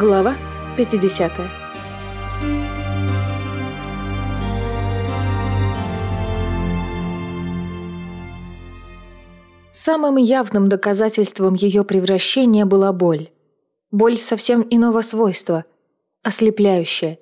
Глава 50 Самым явным доказательством ее превращения была боль. Боль совсем иного свойства, ослепляющая.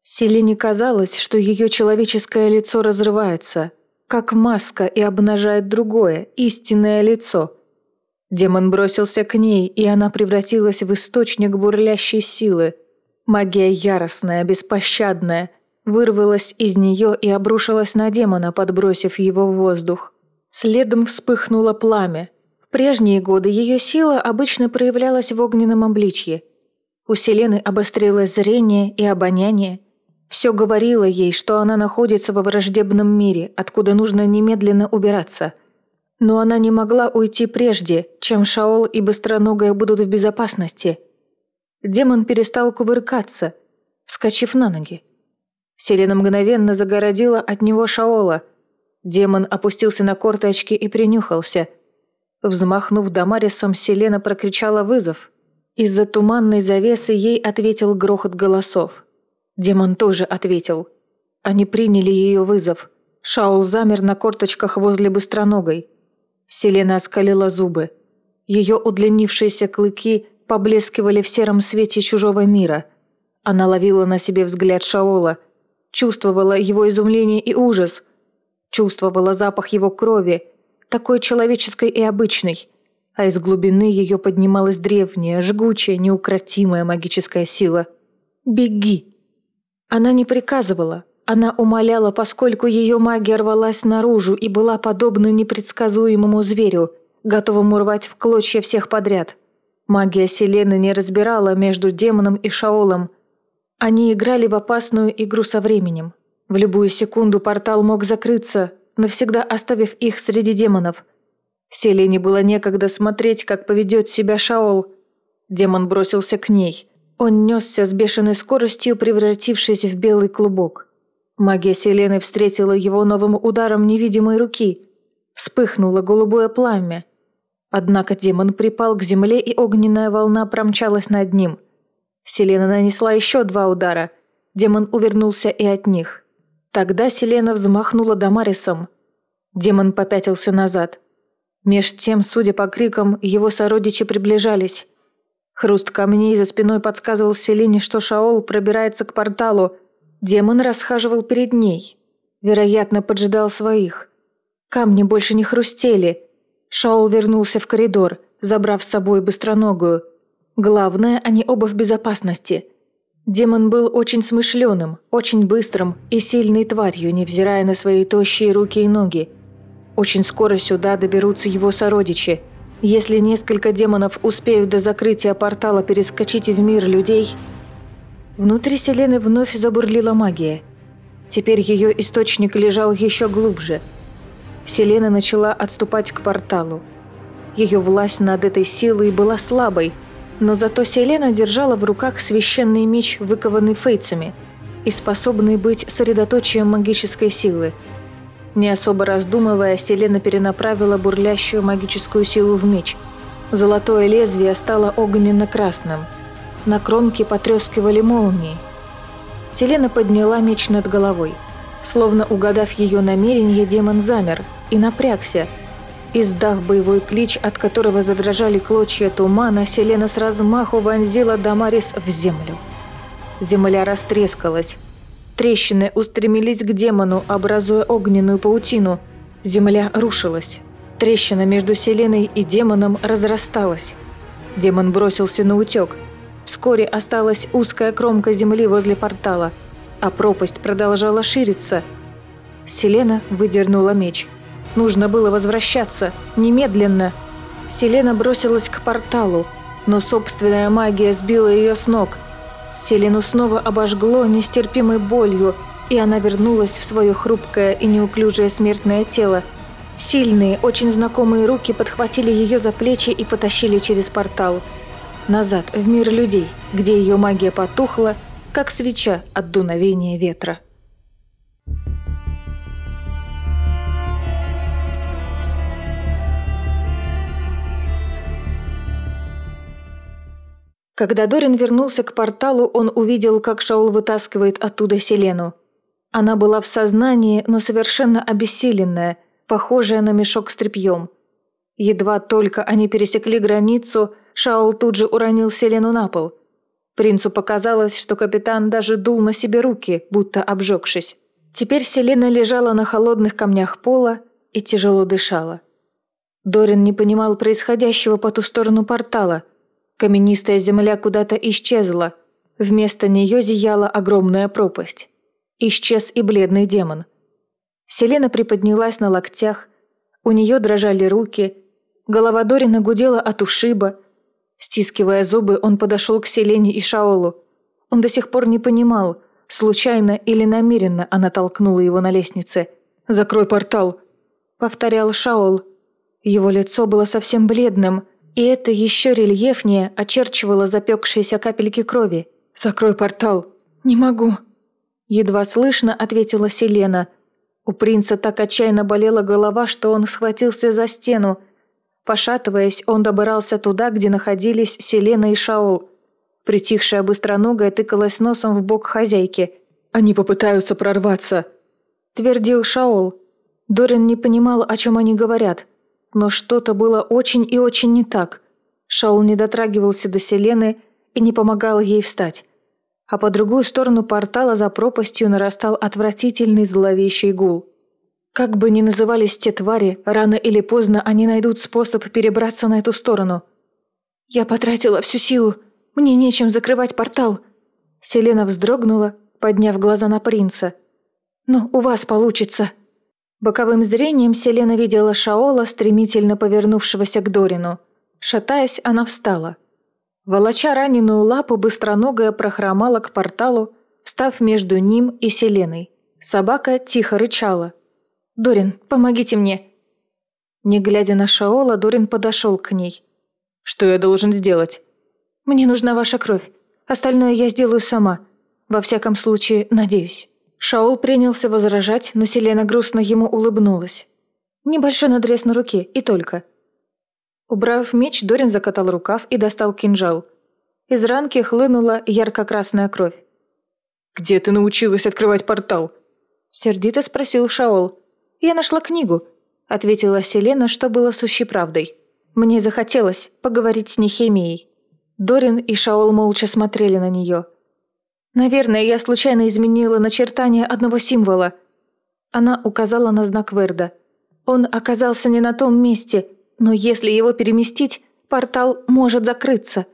Селине казалось, что ее человеческое лицо разрывается, как маска и обнажает другое, истинное лицо – Демон бросился к ней, и она превратилась в источник бурлящей силы. Магия яростная, беспощадная, вырвалась из нее и обрушилась на демона, подбросив его в воздух. Следом вспыхнуло пламя. В прежние годы ее сила обычно проявлялась в огненном обличье. У Селены обострилось зрение и обоняние. Все говорило ей, что она находится во враждебном мире, откуда нужно немедленно убираться – но она не могла уйти прежде, чем Шаол и Быстроногая будут в безопасности. Демон перестал кувыркаться, вскочив на ноги. Селена мгновенно загородила от него Шаола. Демон опустился на корточки и принюхался. Взмахнув Дамарисом, Селена прокричала вызов. Из-за туманной завесы ей ответил грохот голосов. Демон тоже ответил. Они приняли ее вызов. Шаул замер на корточках возле Быстроногой. Селена оскалила зубы. Ее удлинившиеся клыки поблескивали в сером свете чужого мира. Она ловила на себе взгляд Шаола, чувствовала его изумление и ужас, чувствовала запах его крови, такой человеческой и обычной, а из глубины ее поднималась древняя, жгучая, неукротимая магическая сила. «Беги!» Она не приказывала, она умоляла, поскольку ее магия рвалась наружу и была подобна непредсказуемому зверю, готовому рвать в клочья всех подряд. Магия Селены не разбирала между демоном и Шаолом. Они играли в опасную игру со временем. В любую секунду портал мог закрыться, навсегда оставив их среди демонов. Селене было некогда смотреть, как поведет себя Шаол. Демон бросился к ней. Он несся с бешеной скоростью, превратившись в белый клубок. Магия Селены встретила его новым ударом невидимой руки. Вспыхнуло голубое пламя. Однако демон припал к земле, и огненная волна промчалась над ним. Селена нанесла еще два удара. Демон увернулся и от них. Тогда Селена взмахнула Дамарисом. Демон попятился назад. Меж тем, судя по крикам, его сородичи приближались. Хруст камней за спиной подсказывал Селене, что Шаол пробирается к порталу, Демон расхаживал перед ней. Вероятно, поджидал своих. Камни больше не хрустели. Шаул вернулся в коридор, забрав с собой быстроногую. Главное, они оба в безопасности. Демон был очень смышленым, очень быстрым и сильной тварью, невзирая на свои тощие руки и ноги. Очень скоро сюда доберутся его сородичи. Если несколько демонов успеют до закрытия портала перескочить в мир людей, Внутри Селены вновь забурлила магия. Теперь ее источник лежал еще глубже. Селена начала отступать к порталу. Ее власть над этой силой была слабой, но зато Селена держала в руках священный меч, выкованный фейцами, и способный быть средоточием магической силы. Не особо раздумывая, Селена перенаправила бурлящую магическую силу в меч. Золотое лезвие стало огненно-красным – на кромке потрескивали молнии. Селена подняла меч над головой. Словно угадав ее намерение, демон замер и напрягся. Издав боевой клич, от которого задрожали клочья тумана, Селена с размаху вонзила Дамарис в землю. Земля растрескалась. Трещины устремились к демону, образуя огненную паутину. Земля рушилась. Трещина между Селеной и демоном разрасталась. Демон бросился на утек – Вскоре осталась узкая кромка земли возле портала, а пропасть продолжала шириться. Селена выдернула меч. Нужно было возвращаться, немедленно. Селена бросилась к порталу, но собственная магия сбила ее с ног. Селену снова обожгло нестерпимой болью, и она вернулась в свое хрупкое и неуклюжее смертное тело. Сильные, очень знакомые руки подхватили ее за плечи и потащили через портал – назад, в мир людей, где ее магия потухла, как свеча от дуновения ветра. Когда Дорин вернулся к порталу, он увидел, как Шаул вытаскивает оттуда Селену. Она была в сознании, но совершенно обессиленная, похожая на мешок с тряпьем. Едва только они пересекли границу, Шаул тут же уронил Селену на пол. Принцу показалось, что капитан даже дул на себе руки, будто обжегшись. Теперь Селена лежала на холодных камнях пола и тяжело дышала. Дорин не понимал происходящего по ту сторону портала. Каменистая земля куда-то исчезла. Вместо нее зияла огромная пропасть. Исчез и бледный демон. Селена приподнялась на локтях. У нее дрожали руки. Голова Дорина гудела от ушиба. Стискивая зубы, он подошел к Селене и Шаолу. Он до сих пор не понимал, случайно или намеренно она толкнула его на лестнице. «Закрой портал», — повторял Шаол, его лицо было совсем бледным, и это еще рельефнее очерчивало запекшиеся капельки крови. «Закрой портал!» «Не могу!» Едва слышно ответила Селена. У принца так отчаянно болела голова, что он схватился за стену. Пошатываясь, он добирался туда, где находились Селена и Шаол. Притихшая быстроногая тыкалась носом в бок хозяйки. «Они попытаются прорваться», – твердил Шаол. Дорин не понимал, о чем они говорят. Но что-то было очень и очень не так. Шаул не дотрагивался до Селены и не помогал ей встать. А по другую сторону портала за пропастью нарастал отвратительный зловещий гул. Как бы ни назывались те твари, рано или поздно они найдут способ перебраться на эту сторону. «Я потратила всю силу. Мне нечем закрывать портал». Селена вздрогнула, подняв глаза на принца. «Но у вас получится». Боковым зрением Селена видела Шаола, стремительно повернувшегося к Дорину. Шатаясь, она встала. Волоча раненую лапу, быстроногая прохромала к порталу, встав между ним и Селеной. Собака тихо рычала. «Дорин, помогите мне!» Не глядя на Шаола, Дорин подошел к ней. «Что я должен сделать?» «Мне нужна ваша кровь. Остальное я сделаю сама. Во всяком случае, надеюсь». Шаул принялся возражать, но Селена грустно ему улыбнулась. Небольшой надрез на руке, и только. Убрав меч, Дорин закатал рукав и достал кинжал. Из ранки хлынула ярко-красная кровь. «Где ты научилась открывать портал?» Сердито спросил Шаол. «Я нашла книгу», — ответила Селена, что было сущей правдой. «Мне захотелось поговорить с Нехемией». Дорин и Шаол молча смотрели на нее. Наверное, я случайно изменила начертание одного символа. Она указала на знак Верда. Он оказался не на том месте, но если его переместить, портал может закрыться.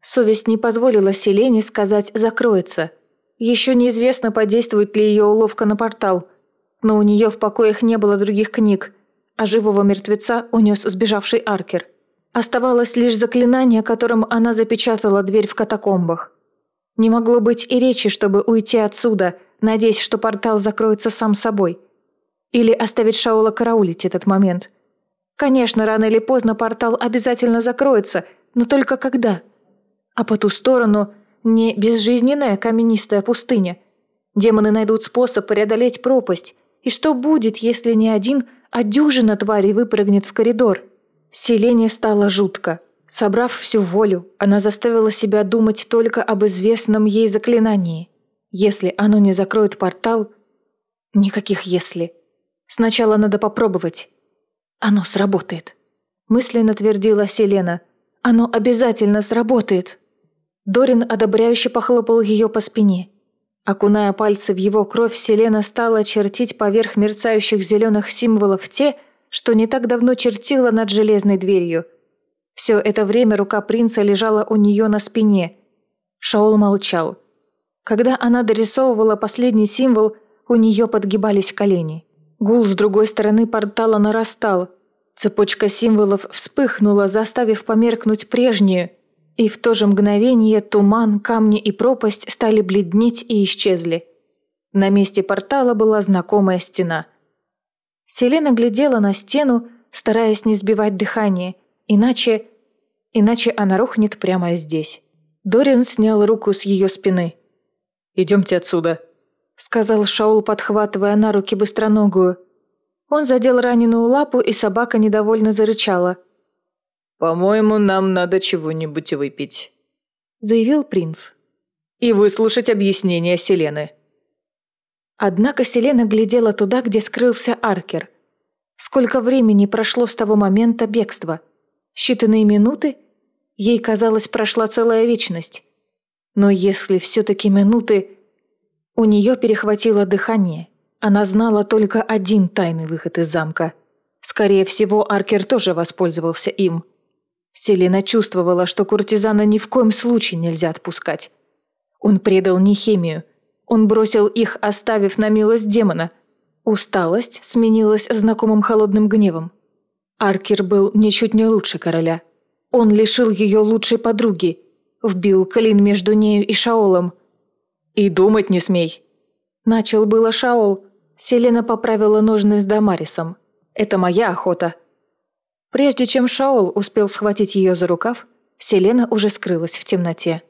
Совесть не позволила Селене сказать «закроется». Еще неизвестно, подействует ли ее уловка на портал. Но у нее в покоях не было других книг, а живого мертвеца унес сбежавший Аркер. Оставалось лишь заклинание, которым она запечатала дверь в катакомбах. Не могло быть и речи, чтобы уйти отсюда, надеясь, что портал закроется сам собой. Или оставить Шаула караулить этот момент. Конечно, рано или поздно портал обязательно закроется, но только когда? А по ту сторону не безжизненная каменистая пустыня. Демоны найдут способ преодолеть пропасть. И что будет, если не один, а дюжина тварей выпрыгнет в коридор? Селение стало жутко. Собрав всю волю, она заставила себя думать только об известном ей заклинании. Если оно не закроет портал... Никаких «если». Сначала надо попробовать. Оно сработает. Мысленно твердила Селена. Оно обязательно сработает. Дорин одобряюще похлопал ее по спине. Окуная пальцы в его кровь, Селена стала чертить поверх мерцающих зеленых символов те, что не так давно чертила над железной дверью – все это время рука принца лежала у нее на спине. Шаол молчал. Когда она дорисовывала последний символ, у нее подгибались колени. Гул с другой стороны портала нарастал. Цепочка символов вспыхнула, заставив померкнуть прежнюю, и в то же мгновение туман, камни и пропасть стали бледнеть и исчезли. На месте портала была знакомая стена. Селена глядела на стену, стараясь не сбивать дыхание, Иначе... Иначе она рухнет прямо здесь. Дорин снял руку с ее спины. «Идемте отсюда», — сказал Шаул, подхватывая на руки быстроногую. Он задел раненую лапу, и собака недовольно зарычала. «По-моему, нам надо чего-нибудь выпить», — заявил принц. «И выслушать объяснение Селены». Однако Селена глядела туда, где скрылся Аркер. Сколько времени прошло с того момента бегства? Считанные минуты? Ей казалось, прошла целая вечность. Но если все-таки минуты... У нее перехватило дыхание. Она знала только один тайный выход из замка. Скорее всего, Аркер тоже воспользовался им. Селена чувствовала, что куртизана ни в коем случае нельзя отпускать. Он предал не химию. Он бросил их, оставив на милость демона. Усталость сменилась знакомым холодным гневом. Аркер был ничуть не лучше короля. Он лишил ее лучшей подруги, вбил клин между нею и Шаолом – «И думать не смей!» Начал было Шаол. Селена поправила ножны с Дамарисом. «Это моя охота!» Прежде чем Шаол успел схватить ее за рукав, Селена уже скрылась в темноте.